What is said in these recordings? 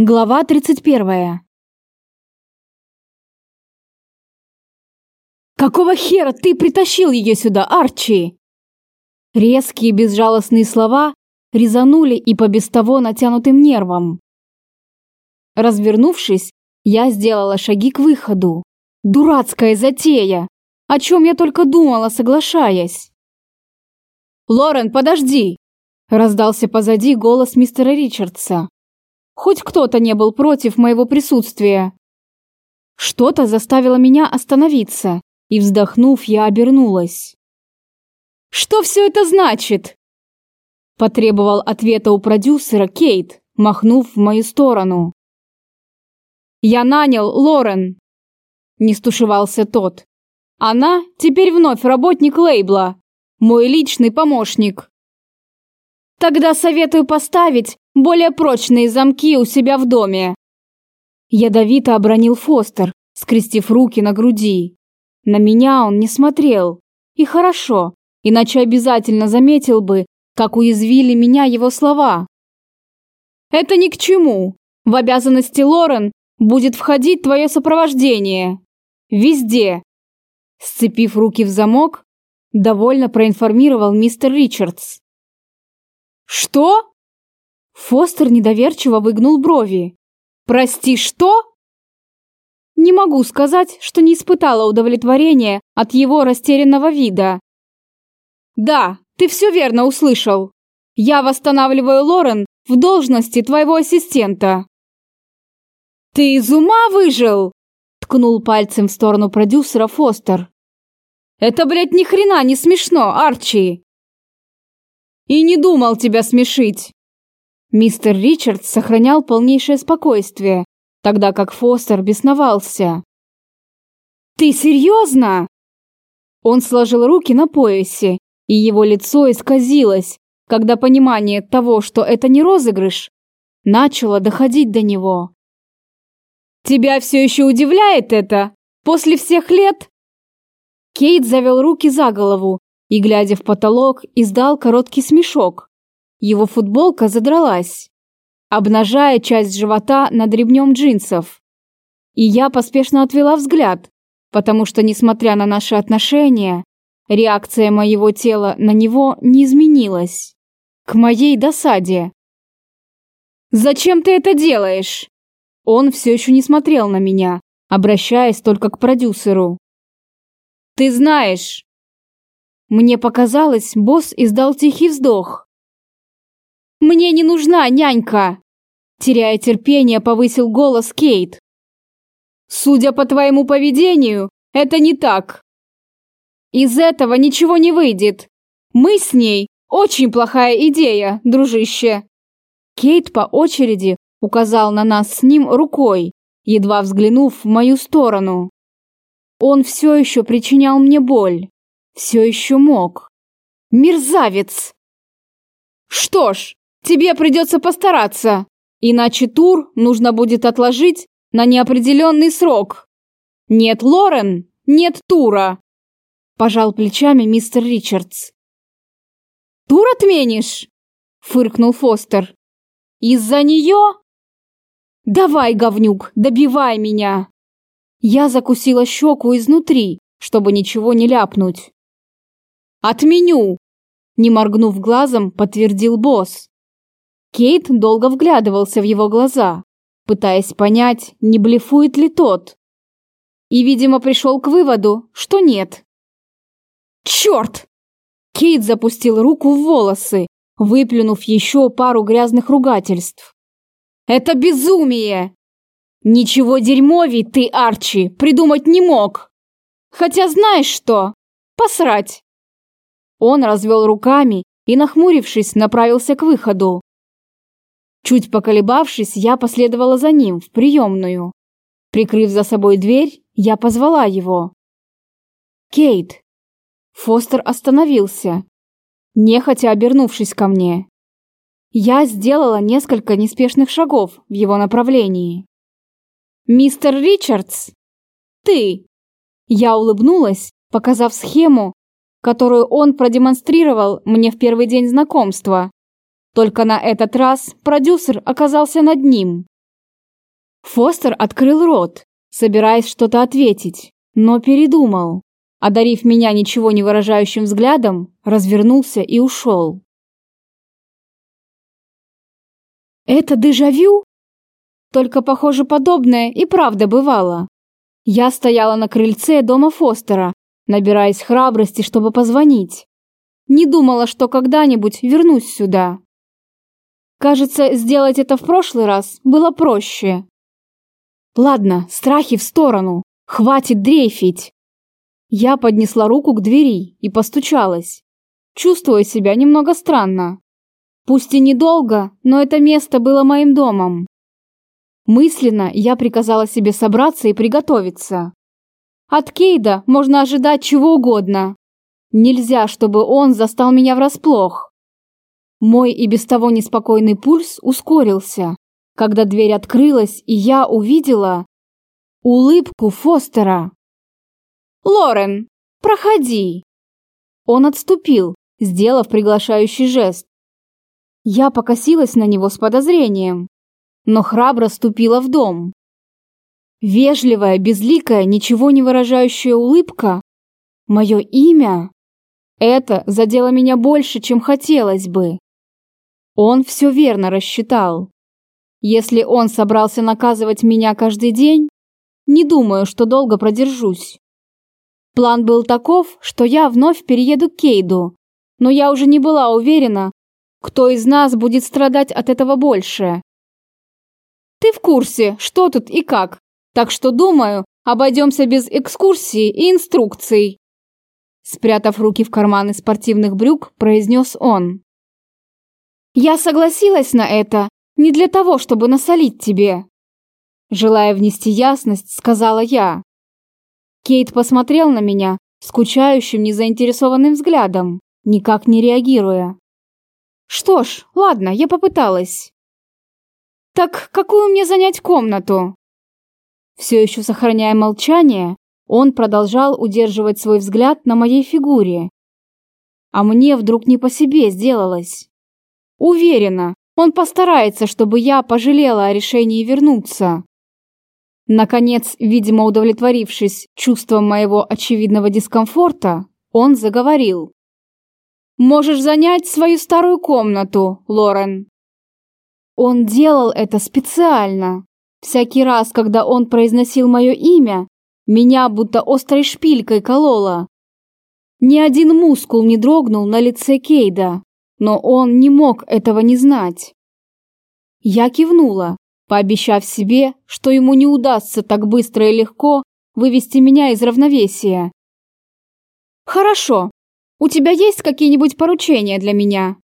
Глава 31. «Какого хера ты притащил ее сюда, Арчи?» Резкие безжалостные слова резанули и по без того натянутым нервам. Развернувшись, я сделала шаги к выходу. Дурацкая затея! О чем я только думала, соглашаясь. «Лорен, подожди!» Раздался позади голос мистера Ричардса. Хоть кто-то не был против моего присутствия. Что-то заставило меня остановиться, и, вздохнув, я обернулась. «Что все это значит?» Потребовал ответа у продюсера Кейт, махнув в мою сторону. «Я нанял Лорен!» Не стушевался тот. «Она теперь вновь работник лейбла, мой личный помощник». «Тогда советую поставить более прочные замки у себя в доме. Ядовито обронил Фостер, скрестив руки на груди. На меня он не смотрел. И хорошо, иначе обязательно заметил бы, как уязвили меня его слова. Это ни к чему. В обязанности Лорен будет входить твое сопровождение. Везде. Сцепив руки в замок, довольно проинформировал мистер Ричардс. «Что?» Фостер недоверчиво выгнул брови. «Прости, что?» Не могу сказать, что не испытала удовлетворения от его растерянного вида. «Да, ты все верно услышал. Я восстанавливаю Лорен в должности твоего ассистента». «Ты из ума выжил?» ткнул пальцем в сторону продюсера Фостер. «Это, блядь, ни хрена не смешно, Арчи!» «И не думал тебя смешить!» Мистер Ричардс сохранял полнейшее спокойствие, тогда как Фостер бесновался. «Ты серьезно?» Он сложил руки на поясе, и его лицо исказилось, когда понимание того, что это не розыгрыш, начало доходить до него. «Тебя все еще удивляет это? После всех лет?» Кейт завел руки за голову и, глядя в потолок, издал короткий смешок. Его футболка задралась, обнажая часть живота над ремнем джинсов. И я поспешно отвела взгляд, потому что, несмотря на наши отношения, реакция моего тела на него не изменилась. К моей досаде. «Зачем ты это делаешь?» Он все еще не смотрел на меня, обращаясь только к продюсеру. «Ты знаешь...» Мне показалось, босс издал тихий вздох. Мне не нужна нянька!» Теряя терпение, повысил голос Кейт. «Судя по твоему поведению, это не так. Из этого ничего не выйдет. Мы с ней очень плохая идея, дружище!» Кейт по очереди указал на нас с ним рукой, едва взглянув в мою сторону. Он все еще причинял мне боль. Все еще мог. Мерзавец! Что ж, Тебе придется постараться, иначе тур нужно будет отложить на неопределенный срок. Нет Лорен, нет тура. Пожал плечами мистер Ричардс. Тур отменишь? Фыркнул Фостер. Из-за нее? Давай, говнюк, добивай меня. Я закусила щеку изнутри, чтобы ничего не ляпнуть. «Отменю!» Не моргнув глазом, подтвердил босс. Кейт долго вглядывался в его глаза, пытаясь понять, не блефует ли тот. И, видимо, пришел к выводу, что нет. «Черт!» Кейт запустил руку в волосы, выплюнув еще пару грязных ругательств. «Это безумие! Ничего дерьмовей ты, Арчи, придумать не мог! Хотя знаешь что? Посрать!» Он развел руками и, нахмурившись, направился к выходу. Чуть поколебавшись, я последовала за ним в приемную. Прикрыв за собой дверь, я позвала его. «Кейт!» Фостер остановился, нехотя обернувшись ко мне. Я сделала несколько неспешных шагов в его направлении. «Мистер Ричардс? Ты!» Я улыбнулась, показав схему, которую он продемонстрировал мне в первый день знакомства. Только на этот раз продюсер оказался над ним. Фостер открыл рот, собираясь что-то ответить, но передумал. Одарив меня ничего не выражающим взглядом, развернулся и ушел. Это дежавю? Только, похоже, подобное и правда бывало. Я стояла на крыльце дома Фостера, набираясь храбрости, чтобы позвонить. Не думала, что когда-нибудь вернусь сюда. Кажется, сделать это в прошлый раз было проще. Ладно, страхи в сторону. Хватит дрейфить. Я поднесла руку к двери и постучалась, чувствуя себя немного странно. Пусть и недолго, но это место было моим домом. Мысленно я приказала себе собраться и приготовиться. От Кейда можно ожидать чего угодно. Нельзя, чтобы он застал меня врасплох. Мой и без того неспокойный пульс ускорился, когда дверь открылась, и я увидела улыбку Фостера. «Лорен, проходи!» Он отступил, сделав приглашающий жест. Я покосилась на него с подозрением, но храбро ступила в дом. Вежливая, безликая, ничего не выражающая улыбка. Мое имя? Это задело меня больше, чем хотелось бы. Он все верно рассчитал. Если он собрался наказывать меня каждый день, не думаю, что долго продержусь. План был таков, что я вновь перееду к Кейду, но я уже не была уверена, кто из нас будет страдать от этого больше. Ты в курсе, что тут и как, так что, думаю, обойдемся без экскурсии и инструкций. Спрятав руки в карманы спортивных брюк, произнес он. Я согласилась на это не для того, чтобы насолить тебе. Желая внести ясность, сказала я. Кейт посмотрел на меня скучающим, незаинтересованным взглядом, никак не реагируя. Что ж, ладно, я попыталась. Так какую мне занять комнату? Все еще сохраняя молчание, он продолжал удерживать свой взгляд на моей фигуре. А мне вдруг не по себе сделалось. Уверена, он постарается, чтобы я пожалела о решении вернуться. Наконец, видимо, удовлетворившись чувством моего очевидного дискомфорта, он заговорил. «Можешь занять свою старую комнату, Лорен». Он делал это специально. Всякий раз, когда он произносил мое имя, меня будто острой шпилькой кололо. Ни один мускул не дрогнул на лице Кейда, но он не мог этого не знать. Я кивнула, пообещав себе, что ему не удастся так быстро и легко вывести меня из равновесия. «Хорошо. У тебя есть какие-нибудь поручения для меня?»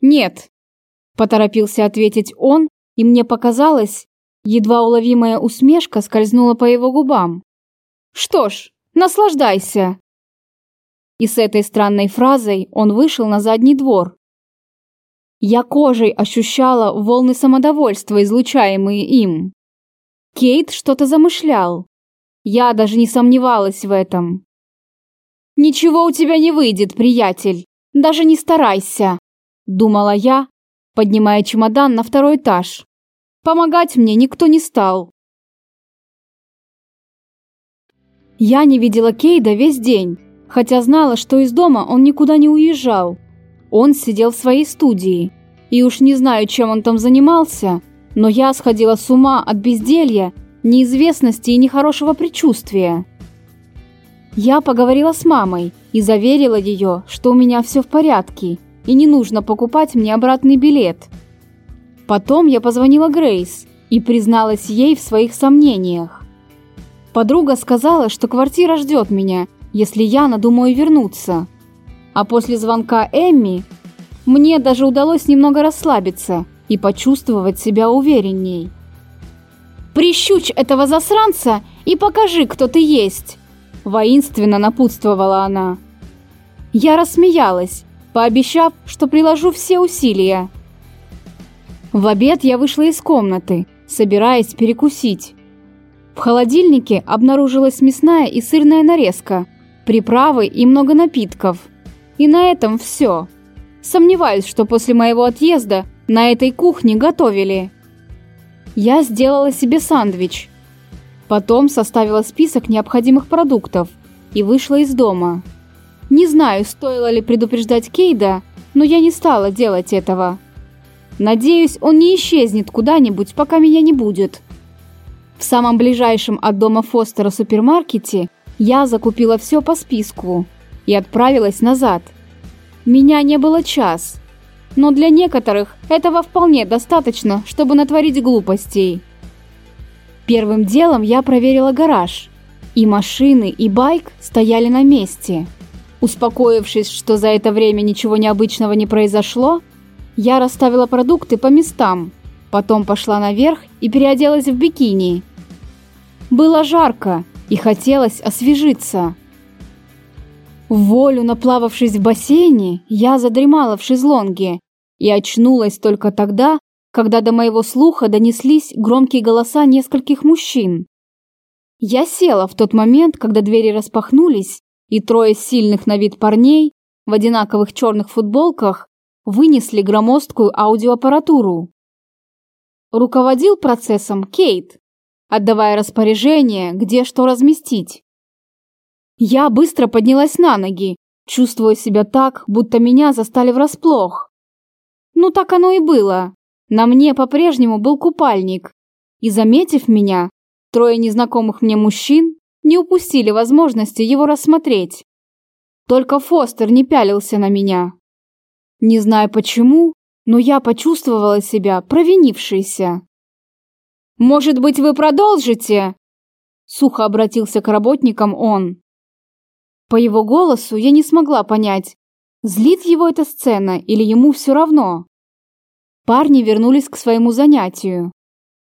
«Нет», – поторопился ответить он, и мне показалось, едва уловимая усмешка скользнула по его губам. «Что ж, наслаждайся!» И с этой странной фразой он вышел на задний двор. Я кожей ощущала волны самодовольства, излучаемые им. Кейт что-то замышлял. Я даже не сомневалась в этом. «Ничего у тебя не выйдет, приятель. Даже не старайся», — думала я, поднимая чемодан на второй этаж. Помогать мне никто не стал. Я не видела Кейда весь день, хотя знала, что из дома он никуда не уезжал. Он сидел в своей студии, и уж не знаю, чем он там занимался, но я сходила с ума от безделья, неизвестности и нехорошего предчувствия. Я поговорила с мамой и заверила ее, что у меня все в порядке, и не нужно покупать мне обратный билет. Потом я позвонила Грейс и призналась ей в своих сомнениях. Подруга сказала, что квартира ждет меня, если я надумаю вернуться. А после звонка Эмми мне даже удалось немного расслабиться и почувствовать себя уверенней. «Прищучь этого засранца и покажи, кто ты есть!» Воинственно напутствовала она. Я рассмеялась, пообещав, что приложу все усилия. В обед я вышла из комнаты, собираясь перекусить. В холодильнике обнаружилась мясная и сырная нарезка, приправы и много напитков. И на этом все. Сомневаюсь, что после моего отъезда на этой кухне готовили. Я сделала себе сандвич. Потом составила список необходимых продуктов и вышла из дома. Не знаю, стоило ли предупреждать Кейда, но я не стала делать этого. Надеюсь, он не исчезнет куда-нибудь, пока меня не будет. В самом ближайшем от дома Фостера супермаркете я закупила все по списку и отправилась назад. Меня не было час, но для некоторых этого вполне достаточно, чтобы натворить глупостей. Первым делом я проверила гараж. И машины, и байк стояли на месте. Успокоившись, что за это время ничего необычного не произошло, я расставила продукты по местам, потом пошла наверх и переоделась в бикини. Было жарко, и хотелось освежиться. В волю наплававшись в бассейне, я задремала в шезлонге и очнулась только тогда, когда до моего слуха донеслись громкие голоса нескольких мужчин. Я села в тот момент, когда двери распахнулись, и трое сильных на вид парней в одинаковых черных футболках вынесли громоздкую аудиоаппаратуру. Руководил процессом Кейт, отдавая распоряжение, где что разместить. Я быстро поднялась на ноги, чувствуя себя так, будто меня застали врасплох. Ну так оно и было. На мне по-прежнему был купальник. И, заметив меня, трое незнакомых мне мужчин не упустили возможности его рассмотреть. Только Фостер не пялился на меня. Не знаю почему, но я почувствовала себя провинившейся. «Может быть, вы продолжите?» Сухо обратился к работникам он. По его голосу я не смогла понять, злит его эта сцена или ему все равно. Парни вернулись к своему занятию,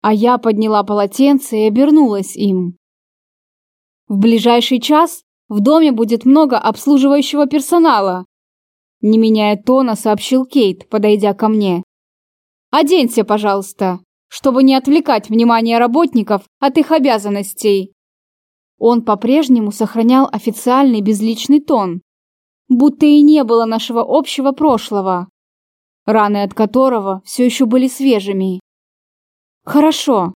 а я подняла полотенце и обернулась им. В ближайший час в доме будет много обслуживающего персонала. Не меняя тона, сообщил Кейт, подойдя ко мне. Оденься, пожалуйста, чтобы не отвлекать внимание работников от их обязанностей. Он по-прежнему сохранял официальный безличный тон, будто и не было нашего общего прошлого раны от которого все еще были свежими. «Хорошо».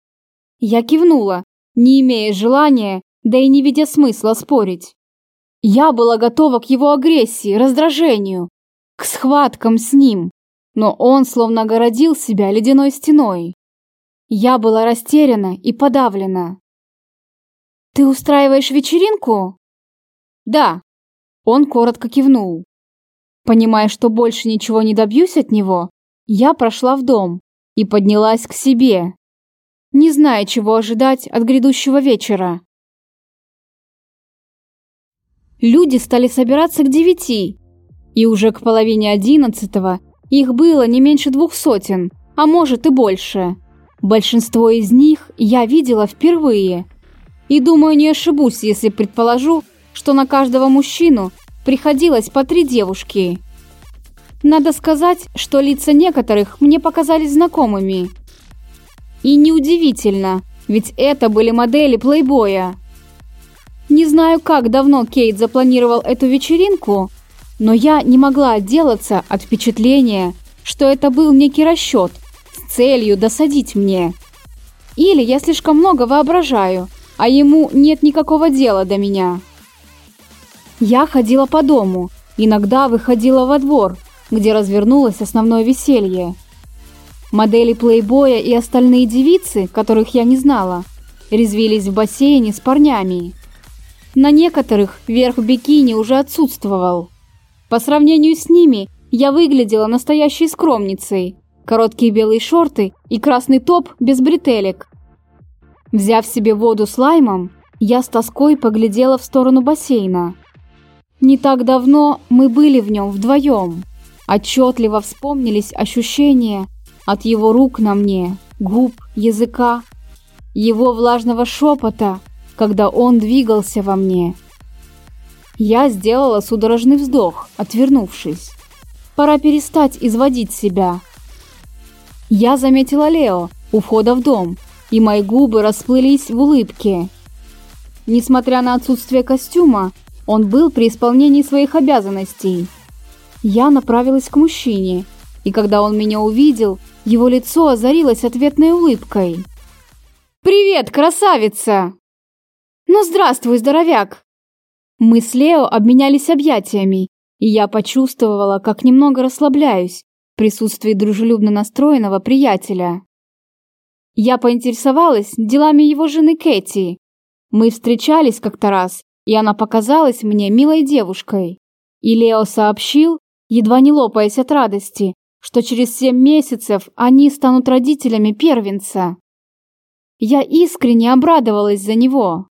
Я кивнула, не имея желания, да и не видя смысла спорить. Я была готова к его агрессии, раздражению, к схваткам с ним, но он словно огородил себя ледяной стеной. Я была растеряна и подавлена. «Ты устраиваешь вечеринку?» «Да», — он коротко кивнул. Понимая, что больше ничего не добьюсь от него, я прошла в дом и поднялась к себе, не зная, чего ожидать от грядущего вечера. Люди стали собираться к девяти, и уже к половине одиннадцатого их было не меньше двух сотен, а может и больше. Большинство из них я видела впервые. И думаю, не ошибусь, если предположу, что на каждого мужчину приходилось по три девушки. Надо сказать, что лица некоторых мне показались знакомыми. И неудивительно, ведь это были модели плейбоя. Не знаю, как давно Кейт запланировал эту вечеринку, но я не могла отделаться от впечатления, что это был некий расчет целью досадить мне. Или я слишком много воображаю, а ему нет никакого дела до меня. Я ходила по дому, иногда выходила во двор, где развернулось основное веселье. Модели плейбоя и остальные девицы, которых я не знала, резвились в бассейне с парнями. На некоторых верх бикини уже отсутствовал. По сравнению с ними я выглядела настоящей скромницей. Короткие белые шорты и красный топ без бретелек. Взяв себе воду с лаймом, я с тоской поглядела в сторону бассейна. Не так давно мы были в нем вдвоем. Отчетливо вспомнились ощущения от его рук на мне, губ, языка, его влажного шепота, когда он двигался во мне. Я сделала судорожный вздох, отвернувшись. Пора перестать изводить себя. Я заметила Лео у входа в дом, и мои губы расплылись в улыбке. Несмотря на отсутствие костюма, он был при исполнении своих обязанностей. Я направилась к мужчине, и когда он меня увидел, Его лицо озарилось ответной улыбкой. «Привет, красавица!» «Ну, здравствуй, здоровяк!» Мы с Лео обменялись объятиями, и я почувствовала, как немного расслабляюсь присутствии дружелюбно настроенного приятеля. Я поинтересовалась делами его жены Кэти. Мы встречались как-то раз, и она показалась мне милой девушкой. И Лео сообщил, едва не лопаясь от радости, что через семь месяцев они станут родителями первенца. Я искренне обрадовалась за него.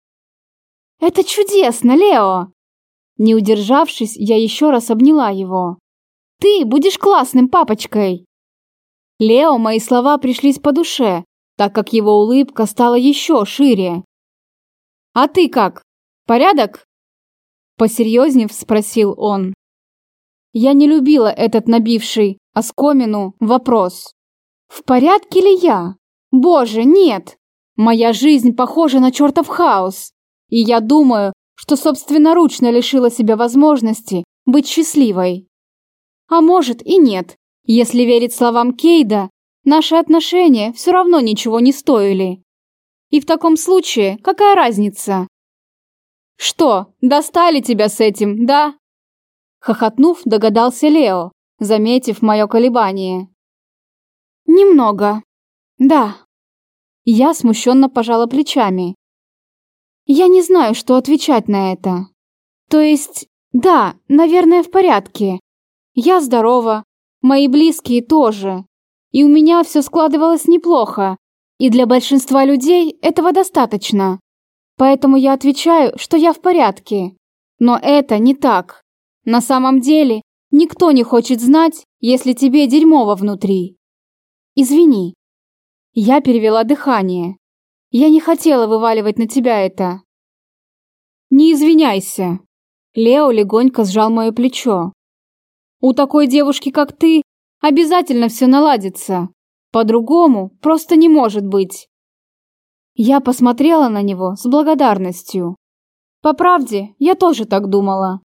«Это чудесно, Лео!» Не удержавшись, я еще раз обняла его. «Ты будешь классным папочкой!» Лео мои слова пришлись по душе, так как его улыбка стала еще шире. «А ты как? Порядок?» Посерьезнев спросил он. Я не любила этот набивший оскомину вопрос. «В порядке ли я? Боже, нет! Моя жизнь похожа на чертов хаос. И я думаю, что собственноручно лишила себя возможности быть счастливой. А может и нет. Если верить словам Кейда, наши отношения все равно ничего не стоили. И в таком случае какая разница? Что, достали тебя с этим, да? Хохотнув, догадался Лео, заметив мое колебание. Немного. Да. Я смущенно пожала плечами. Я не знаю, что отвечать на это. То есть, да, наверное, в порядке. Я здорова, мои близкие тоже. И у меня все складывалось неплохо. И для большинства людей этого достаточно. Поэтому я отвечаю, что я в порядке. Но это не так. На самом деле, никто не хочет знать, если тебе дерьмово внутри. Извини. Я перевела дыхание. Я не хотела вываливать на тебя это. Не извиняйся. Лео легонько сжал мое плечо. У такой девушки, как ты, обязательно все наладится. По-другому просто не может быть. Я посмотрела на него с благодарностью. По правде, я тоже так думала.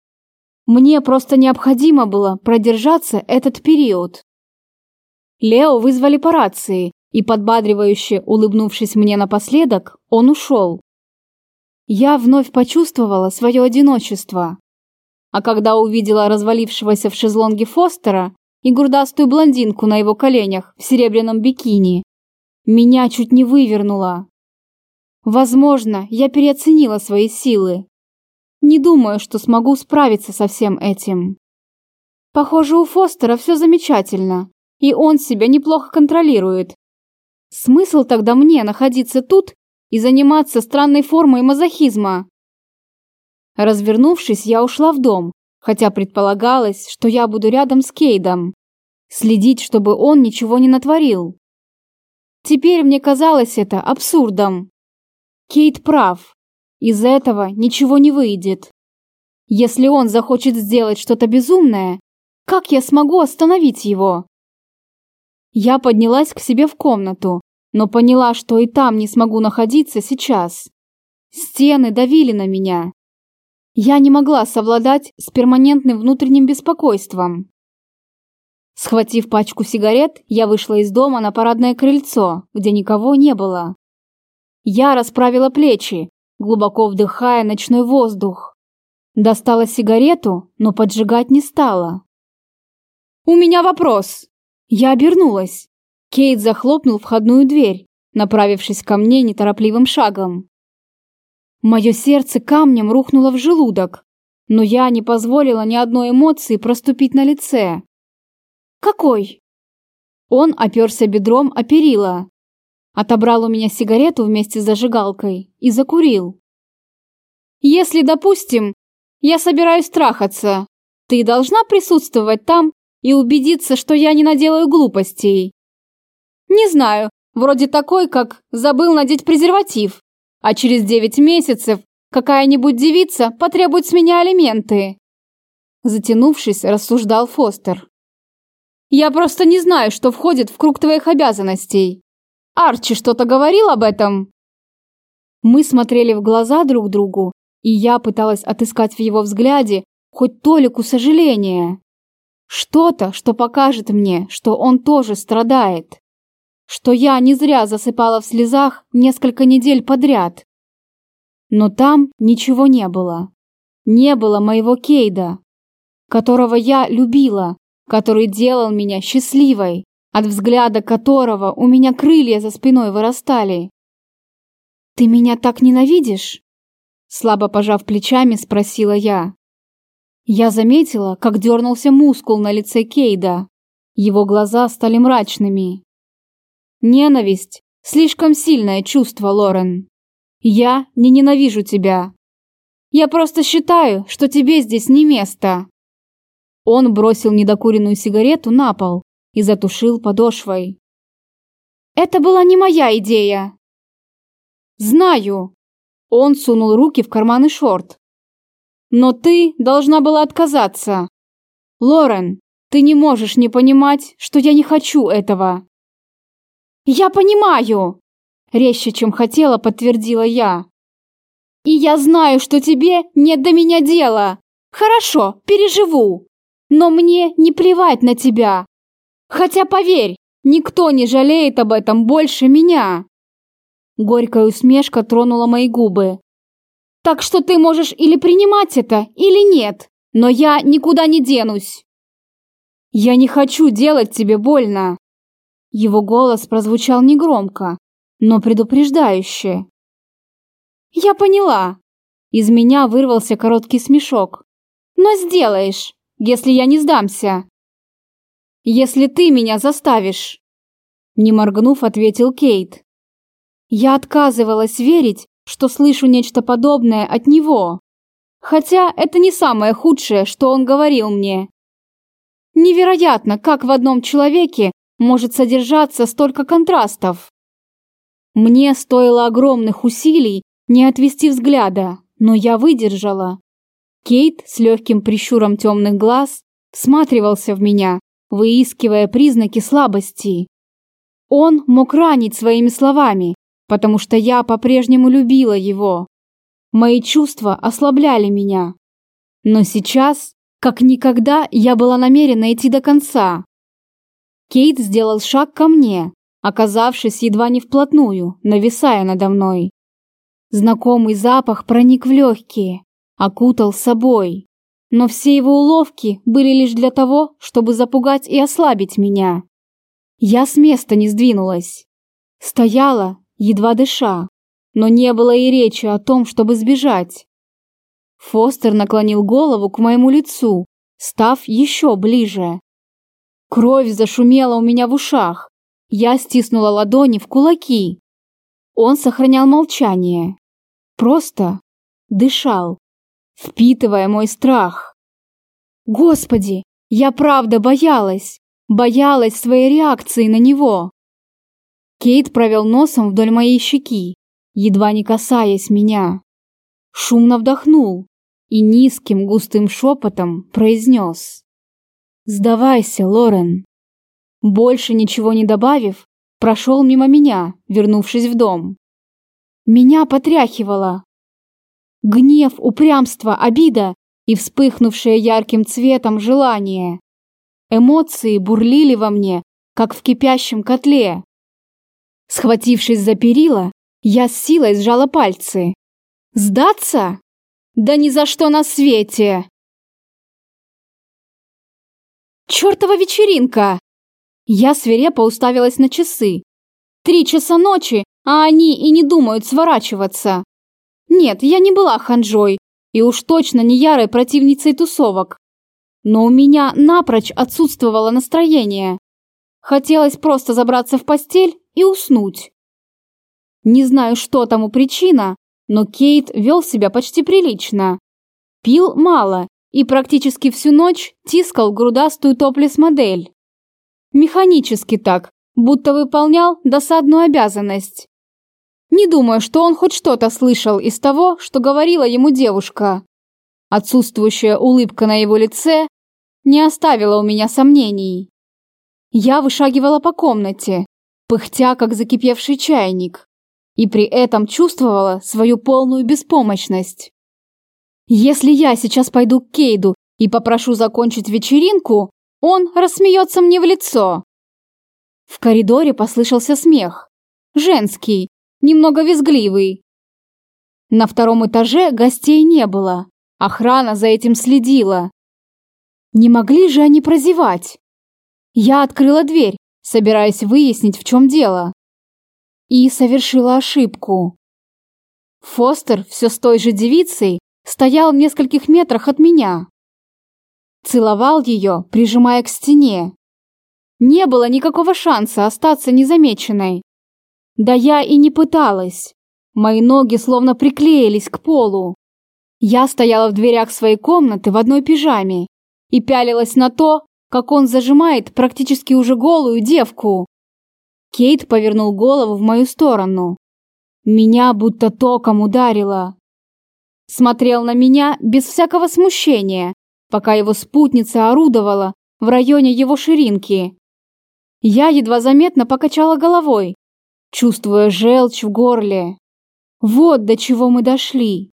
Мне просто необходимо было продержаться этот период. Лео вызвали по рации, и, подбадривающе улыбнувшись мне напоследок, он ушел. Я вновь почувствовала свое одиночество. А когда увидела развалившегося в шезлонге Фостера и грудастую блондинку на его коленях в серебряном бикини, меня чуть не вывернуло. Возможно, я переоценила свои силы. Не думаю, что смогу справиться со всем этим. Похоже, у Фостера все замечательно, и он себя неплохо контролирует, Смысл тогда мне находиться тут и заниматься странной формой мазохизма? Развернувшись, я ушла в дом, хотя предполагалось, что я буду рядом с Кейдом. Следить, чтобы он ничего не натворил. Теперь мне казалось это абсурдом. Кейт прав. Из этого ничего не выйдет. Если он захочет сделать что-то безумное, как я смогу остановить его? Я поднялась к себе в комнату, но поняла, что и там не смогу находиться сейчас. Стены давили на меня. Я не могла совладать с перманентным внутренним беспокойством. Схватив пачку сигарет, я вышла из дома на парадное крыльцо, где никого не было. Я расправила плечи, глубоко вдыхая ночной воздух. Достала сигарету, но поджигать не стала. «У меня вопрос!» Я обернулась. Кейт захлопнул входную дверь, направившись ко мне неторопливым шагом. Мое сердце камнем рухнуло в желудок, но я не позволила ни одной эмоции проступить на лице. «Какой?» Он оперся бедром о перила, отобрал у меня сигарету вместе с зажигалкой и закурил. «Если, допустим, я собираюсь трахаться, ты должна присутствовать там и убедиться, что я не наделаю глупостей. Не знаю, вроде такой, как забыл надеть презерватив, а через девять месяцев какая-нибудь девица потребует с меня алименты. Затянувшись, рассуждал Фостер. Я просто не знаю, что входит в круг твоих обязанностей. Арчи что-то говорил об этом? Мы смотрели в глаза друг другу, и я пыталась отыскать в его взгляде хоть толику сожаления. Что-то, что покажет мне, что он тоже страдает. Что я не зря засыпала в слезах несколько недель подряд. Но там ничего не было. Не было моего Кейда, которого я любила, который делал меня счастливой, от взгляда которого у меня крылья за спиной вырастали. «Ты меня так ненавидишь?» Слабо пожав плечами, спросила я. Я заметила, как дернулся мускул на лице Кейда. Его глаза стали мрачными. Ненависть – слишком сильное чувство, Лорен. Я не ненавижу тебя. Я просто считаю, что тебе здесь не место. Он бросил недокуренную сигарету на пол и затушил подошвой. Это была не моя идея. Знаю. Он сунул руки в карманы шорт. Но ты должна была отказаться. Лорен, ты не можешь не понимать, что я не хочу этого. Я понимаю, резче, чем хотела, подтвердила я. И я знаю, что тебе нет до меня дела. Хорошо, переживу. Но мне не плевать на тебя. Хотя, поверь, никто не жалеет об этом больше меня. Горькая усмешка тронула мои губы. Так что ты можешь или принимать это, или нет, но я никуда не денусь. Я не хочу делать тебе больно. Его голос прозвучал негромко, но предупреждающе. Я поняла. Из меня вырвался короткий смешок. Но сделаешь, если я не сдамся. Если ты меня заставишь. Не моргнув, ответил Кейт. Я отказывалась верить, что слышу нечто подобное от него. Хотя это не самое худшее, что он говорил мне. Невероятно, как в одном человеке может содержаться столько контрастов. Мне стоило огромных усилий не отвести взгляда, но я выдержала. Кейт с легким прищуром темных глаз всматривался в меня, выискивая признаки слабости. Он мог ранить своими словами, потому что я по-прежнему любила его. Мои чувства ослабляли меня. Но сейчас, как никогда, я была намерена идти до конца. Кейт сделал шаг ко мне, оказавшись едва не вплотную, нависая надо мной. Знакомый запах проник в легкие, окутал собой. Но все его уловки были лишь для того, чтобы запугать и ослабить меня. Я с места не сдвинулась. Стояла, едва дыша, но не было и речи о том, чтобы сбежать. Фостер наклонил голову к моему лицу, став еще ближе. Кровь зашумела у меня в ушах. Я стиснула ладони в кулаки. Он сохранял молчание. Просто дышал, впитывая мой страх. Господи, я правда боялась. Боялась своей реакции на него. Кейт провел носом вдоль моей щеки, едва не касаясь меня. Шумно вдохнул и низким густым шепотом произнес. «Сдавайся, Лорен». Больше ничего не добавив, прошел мимо меня, вернувшись в дом. Меня потряхивало. Гнев, упрямство, обида и вспыхнувшее ярким цветом желание. Эмоции бурлили во мне, как в кипящем котле. Схватившись за перила, я с силой сжала пальцы. «Сдаться? Да ни за что на свете!» «Чёртова вечеринка!» Я свирепо уставилась на часы. Три часа ночи, а они и не думают сворачиваться. Нет, я не была ханжой и уж точно не ярой противницей тусовок. Но у меня напрочь отсутствовало настроение. Хотелось просто забраться в постель и уснуть. Не знаю, что тому причина, но Кейт вел себя почти прилично. Пил мало и практически всю ночь тискал грудастую топлес-модель. Механически так, будто выполнял досадную обязанность. Не думаю, что он хоть что-то слышал из того, что говорила ему девушка. Отсутствующая улыбка на его лице не оставила у меня сомнений. Я вышагивала по комнате, пыхтя, как закипевший чайник, и при этом чувствовала свою полную беспомощность. Если я сейчас пойду к Кейду и попрошу закончить вечеринку, он рассмеется мне в лицо. В коридоре послышался смех. Женский, немного визгливый. На втором этаже гостей не было. Охрана за этим следила. Не могли же они прозевать? Я открыла дверь, собираясь выяснить, в чем дело. И совершила ошибку. Фостер все с той же девицей стоял в нескольких метрах от меня. Целовал ее, прижимая к стене. Не было никакого шанса остаться незамеченной. Да я и не пыталась. Мои ноги словно приклеились к полу. Я стояла в дверях своей комнаты в одной пижаме и пялилась на то, как он зажимает практически уже голую девку. Кейт повернул голову в мою сторону. Меня будто током ударило. Смотрел на меня без всякого смущения, пока его спутница орудовала в районе его ширинки. Я едва заметно покачала головой, чувствуя желчь в горле. Вот до чего мы дошли.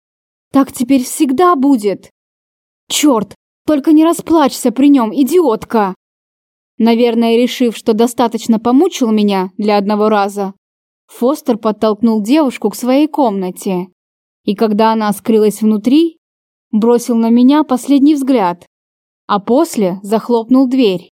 Так теперь всегда будет. Черт, только не расплачься при нем, идиотка. Наверное, решив, что достаточно помучил меня для одного раза, Фостер подтолкнул девушку к своей комнате. И когда она скрылась внутри, бросил на меня последний взгляд, а после захлопнул дверь.